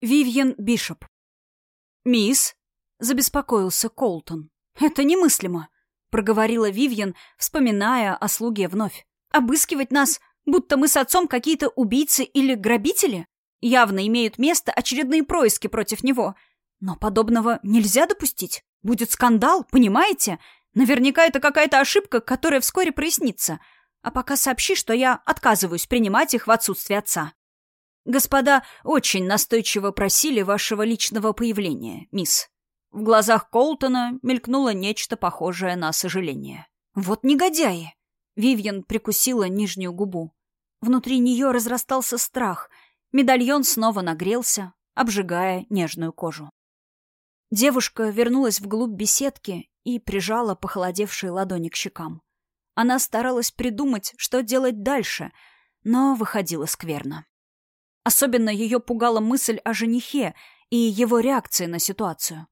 Вивьен Бишоп. «Мисс?» — забеспокоился Колтон. «Это немыслимо», — проговорила Вивьен, вспоминая о слуге вновь. «Обыскивать нас, будто мы с отцом какие-то убийцы или грабители? Явно имеют место очередные происки против него. Но подобного нельзя допустить. Будет скандал, понимаете? Наверняка это какая-то ошибка, которая вскоре прояснится. А пока сообщи, что я отказываюсь принимать их в отсутствие отца. Господа очень настойчиво просили вашего личного появления, мисс. В глазах Колтона мелькнуло нечто похожее на сожаление. Вот негодяи! Вивьен прикусила нижнюю губу. Внутри нее разрастался страх. Медальон снова нагрелся, обжигая нежную кожу. Девушка вернулась вглубь беседки и прижала похолодевшие ладони к щекам. Она старалась придумать, что делать дальше, но выходила скверно. Особенно ее пугала мысль о женихе и его реакции на ситуацию.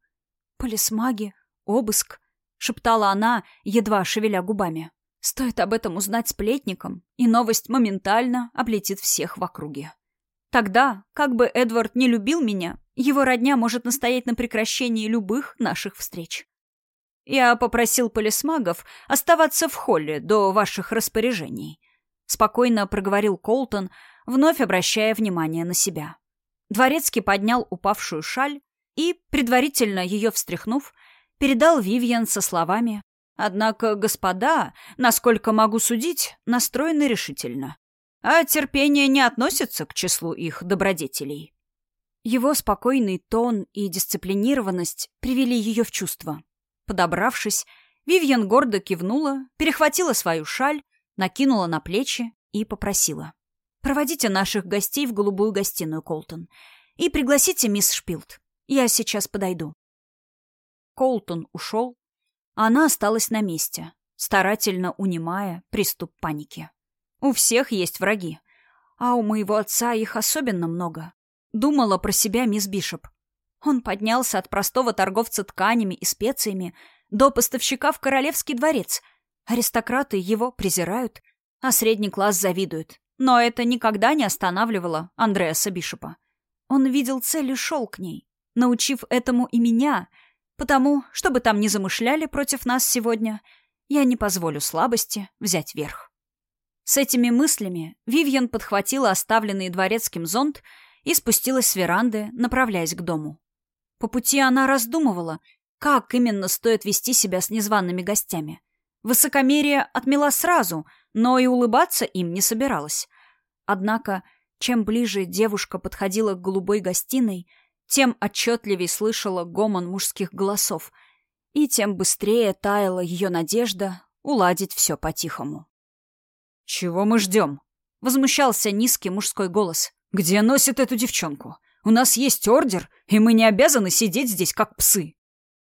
«Полисмаги, обыск», — шептала она, едва шевеля губами. «Стоит об этом узнать сплетникам, и новость моментально облетит всех в округе. Тогда, как бы Эдвард не любил меня, его родня может настоять на прекращении любых наших встреч. Я попросил полисмагов оставаться в холле до ваших распоряжений», — спокойно проговорил Колтон, вновь обращая внимание на себя. Дворецкий поднял упавшую шаль и, предварительно ее встряхнув, передал Вивьен со словами «Однако господа, насколько могу судить, настроены решительно, а терпение не относится к числу их добродетелей». Его спокойный тон и дисциплинированность привели ее в чувство. Подобравшись, Вивьен гордо кивнула, перехватила свою шаль, накинула на плечи и попросила. «Проводите наших гостей в голубую гостиную, Колтон, и пригласите мисс Шпилт. Я сейчас подойду». Колтон ушел, она осталась на месте, старательно унимая приступ паники. У всех есть враги, а у моего отца их особенно много. Думала про себя мисс Бишоп. Он поднялся от простого торговца тканями и специями до поставщика в королевский дворец. Аристократы его презирают, а средний класс завидует. Но это никогда не останавливало Андреаса Бишопа. Он видел цель и шел к ней, научив этому и меня, потому, что бы там ни замышляли против нас сегодня, я не позволю слабости взять верх. С этими мыслями Вивьен подхватила оставленный дворецким зонт и спустилась с веранды, направляясь к дому. По пути она раздумывала, как именно стоит вести себя с незваными гостями. Высокомерие отмела сразу, но и улыбаться им не собиралась. Однако, чем ближе девушка подходила к голубой гостиной, тем отчетливее слышала гомон мужских голосов, и тем быстрее таяла ее надежда уладить все по-тихому. «Чего мы ждем?» — возмущался низкий мужской голос. «Где носит эту девчонку? У нас есть ордер, и мы не обязаны сидеть здесь, как псы».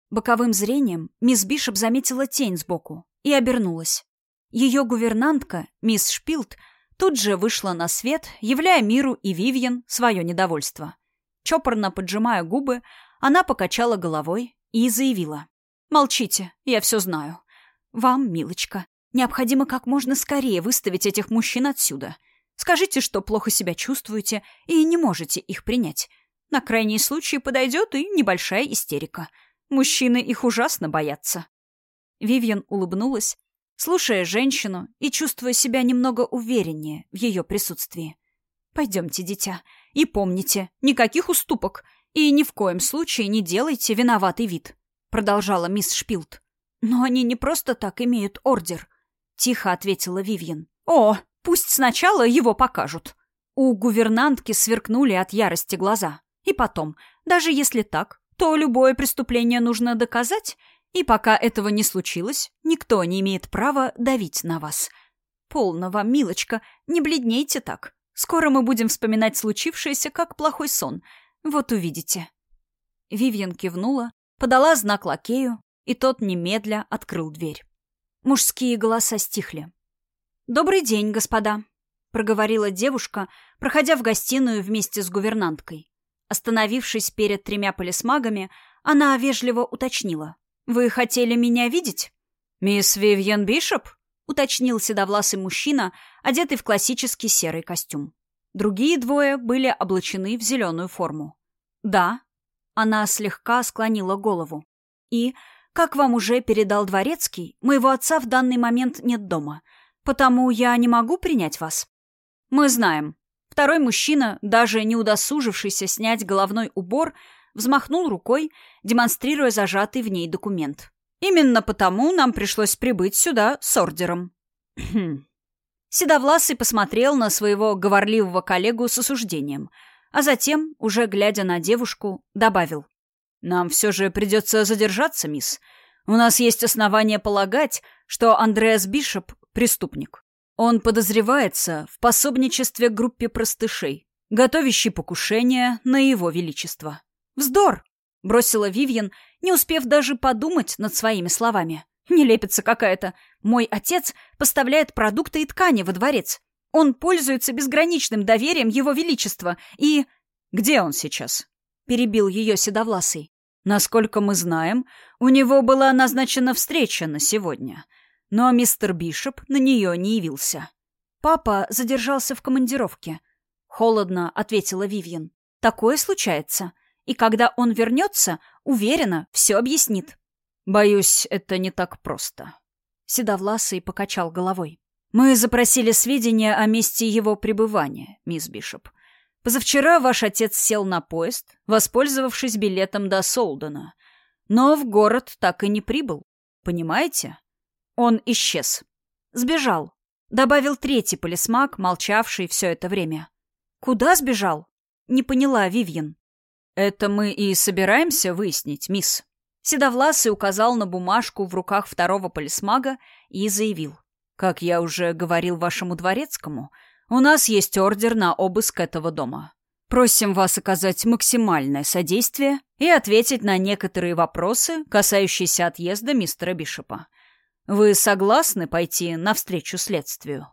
Боковым зрением мисс Бишоп заметила тень сбоку и обернулась. Ее гувернантка, мисс Шпилт, тут же вышла на свет, являя миру и Вивьен свое недовольство. Чопорно поджимая губы, она покачала головой и заявила. «Молчите, я все знаю. Вам, милочка, необходимо как можно скорее выставить этих мужчин отсюда. Скажите, что плохо себя чувствуете и не можете их принять. На крайний случай подойдет и небольшая истерика. Мужчины их ужасно боятся». Вивьен улыбнулась, слушая женщину и чувствуя себя немного увереннее в ее присутствии. «Пойдемте, дитя, и помните, никаких уступок, и ни в коем случае не делайте виноватый вид», продолжала мисс Шпилт. «Но они не просто так имеют ордер», тихо ответила Вивьен. «О, Пусть сначала его покажут. У гувернантки сверкнули от ярости глаза. И потом, даже если так, то любое преступление нужно доказать, и пока этого не случилось, никто не имеет права давить на вас. Полно вам, милочка, не бледнейте так. Скоро мы будем вспоминать случившееся как плохой сон. Вот увидите. Вивьен кивнула, подала знак лакею, и тот немедля открыл дверь. Мужские голоса стихли. «Добрый день, господа», — проговорила девушка, проходя в гостиную вместе с гувернанткой. Остановившись перед тремя полисмагами, она вежливо уточнила. «Вы хотели меня видеть?» «Мисс Вивьен Бишоп?» — уточнил седовласый мужчина, одетый в классический серый костюм. Другие двое были облачены в зеленую форму. Да. Она слегка склонила голову. И, как вам уже передал дворецкий, моего отца в данный момент нет дома, потому я не могу принять вас. Мы знаем. Второй мужчина, даже не удосужившийся снять головной убор, взмахнул рукой, демонстрируя зажатый в ней документ. Именно потому нам пришлось прибыть сюда с ордером. Седовласый посмотрел на своего говорливого коллегу с осуждением, а затем, уже глядя на девушку, добавил. «Нам все же придется задержаться, мисс. У нас есть основания полагать, что Андреас Бишоп — преступник. Он подозревается в пособничестве группе простышей, готовящей покушение на его величество. «Вздор!» — бросила Вивьен, не успев даже подумать над своими словами. «Нелепица какая-то. Мой отец поставляет продукты и ткани во дворец. Он пользуется безграничным доверием его величества и...» «Где он сейчас?» — перебил ее седовласый. «Насколько мы знаем, у него была назначена встреча на сегодня, но мистер Бишоп на нее не явился». «Папа задержался в командировке», — холодно ответила Вивьен. «Такое случается и когда он вернется, уверена, все объяснит. Боюсь, это не так просто. Седовласый покачал головой. Мы запросили сведения о месте его пребывания, мисс Бишоп. Позавчера ваш отец сел на поезд, воспользовавшись билетом до Солдена, но в город так и не прибыл. Понимаете? Он исчез. Сбежал. Добавил третий полисмак, молчавший все это время. Куда сбежал? Не поняла Вивьен. «Это мы и собираемся выяснить, мисс». Седовласый указал на бумажку в руках второго полисмага и заявил. «Как я уже говорил вашему дворецкому, у нас есть ордер на обыск этого дома. Просим вас оказать максимальное содействие и ответить на некоторые вопросы, касающиеся отъезда мистера Бишопа. Вы согласны пойти навстречу следствию?»